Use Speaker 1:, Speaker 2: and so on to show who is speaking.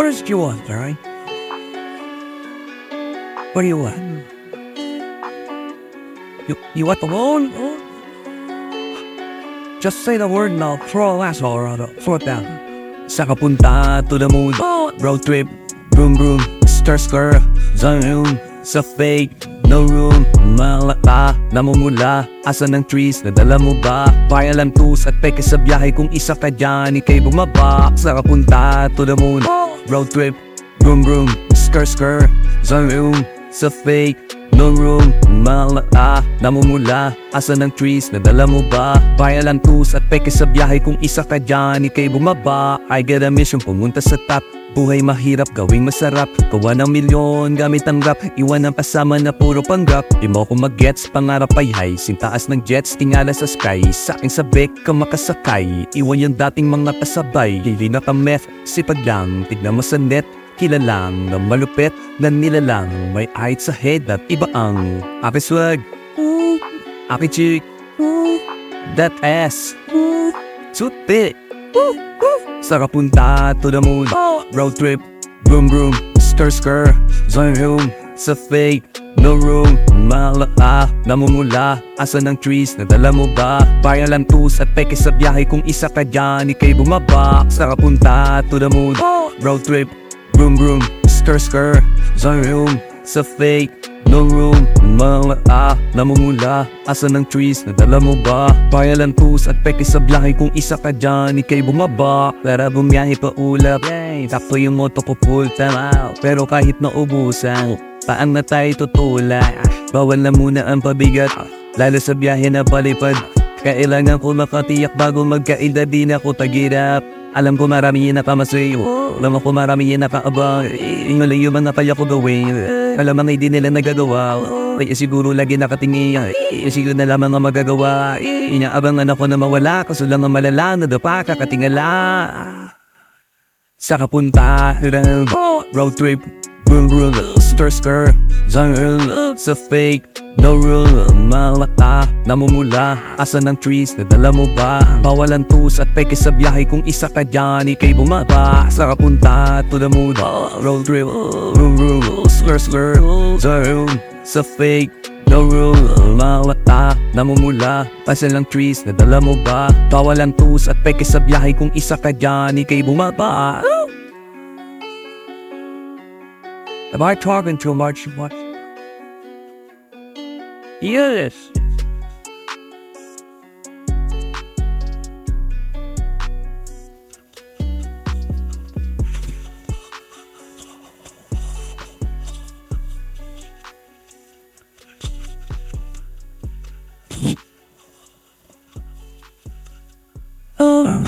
Speaker 1: What is it you want, alright? What do you want? You, you want the loan? Just say the word and I'll throw a lasso around. Throw it down. Sa kapunta to the moon. Road trip. Broom broom. Stir skr. Zoom. Sa fake. No room. Malata. Namumula. Asa ng trees. Nadala mo ba? Payalan tus at peke sa biyahe kung isa ka dyan. Ikay bumaba. Sa kapunta to the moon. Road trip. boom broom. Skr skr. Zoom. Sa fake. No room, malata, namumula. Asa ng trees, nadala mo ba? Payalan tus at peke sa biyahe. Kung isa ka dyan Ikay bumaba, I get a mission pumunta sa top. Buhay mahirap, gawing masarap. Gawa ng milyon, gamit ang rap. Iwan ang pasama na puro panggap. Di mo ko mag-gets, pangarap ay high. Sintaas ng jets, tingala sa sky. Sa aking sabik ka makasakay. Iwan yung dating mga kasabay. Hindi na ka meth, sipag lang. Tignan mo sa net, kilalang na malupit na nilalang may height sa head at iba ang Aki swag, aki chick, that ass, suti, sa kapunta to the moon, road trip, broom broom, skr skr, zone room, sa fake, no room, malata, namumula, asa ng trees, nadala mo ba? Payalan tus at peke sa biyahe. Kung isa ka dyan, ikay bumaba, sa kapunta to the moon, road trip, Broom broom, skr skr, zone room, sa fake, no room, malata, namumula, asa ng trees, nadala mo ba? Payalan tus at peke sa biyahe kung isa ka dyan, ikay bumaba, para bumiyahe pa ulap, takto yung moto ko full time out, pero kahit naubusan, paan na tayo tutulak, bawal na muna ang pabigat, lalo sa biyahe na palipad, kailangan ko makatiyak bago magkaida di na ko tagirap Alam ko marami yun nakamasayo Alam ko marami yun nakaabang Yung layo man na kaya ko gawin. Alam ang hindi nila nagagawa. Kaya siguro lagi nakatingin Siguro na lamang ang magagawa. Inaabangan ako na mawala Kaso lang ang malala Nadapa kakatingala. Sa kapunta Road trip Boom boom Stir skr Zone Sa fake. No rule, malata, namumula Asa ng trees, nadala mo ba? Bawalan tus at peke sa biyahe kung isa ka dyan Ikay bumaba. Sa kapunta to the mood Road trip, room room, slur slur Zone, sa fake. No rule, malata, namumula Asa ng trees, nadala mo ba? Bawalan tus at peke sa biyahe kung isa ka dyan Ikay bumaba Am I talking too much? What? Yes. Oh,